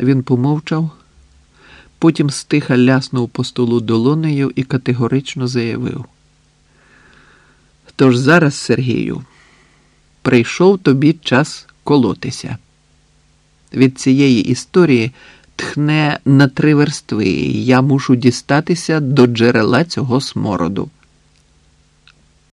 Він помовчав, потім стиха ляснув по столу долонею і категорично заявив. Тож зараз, Сергію, прийшов тобі час колотися. Від цієї історії тхне на три верстви, і я мушу дістатися до джерела цього смороду.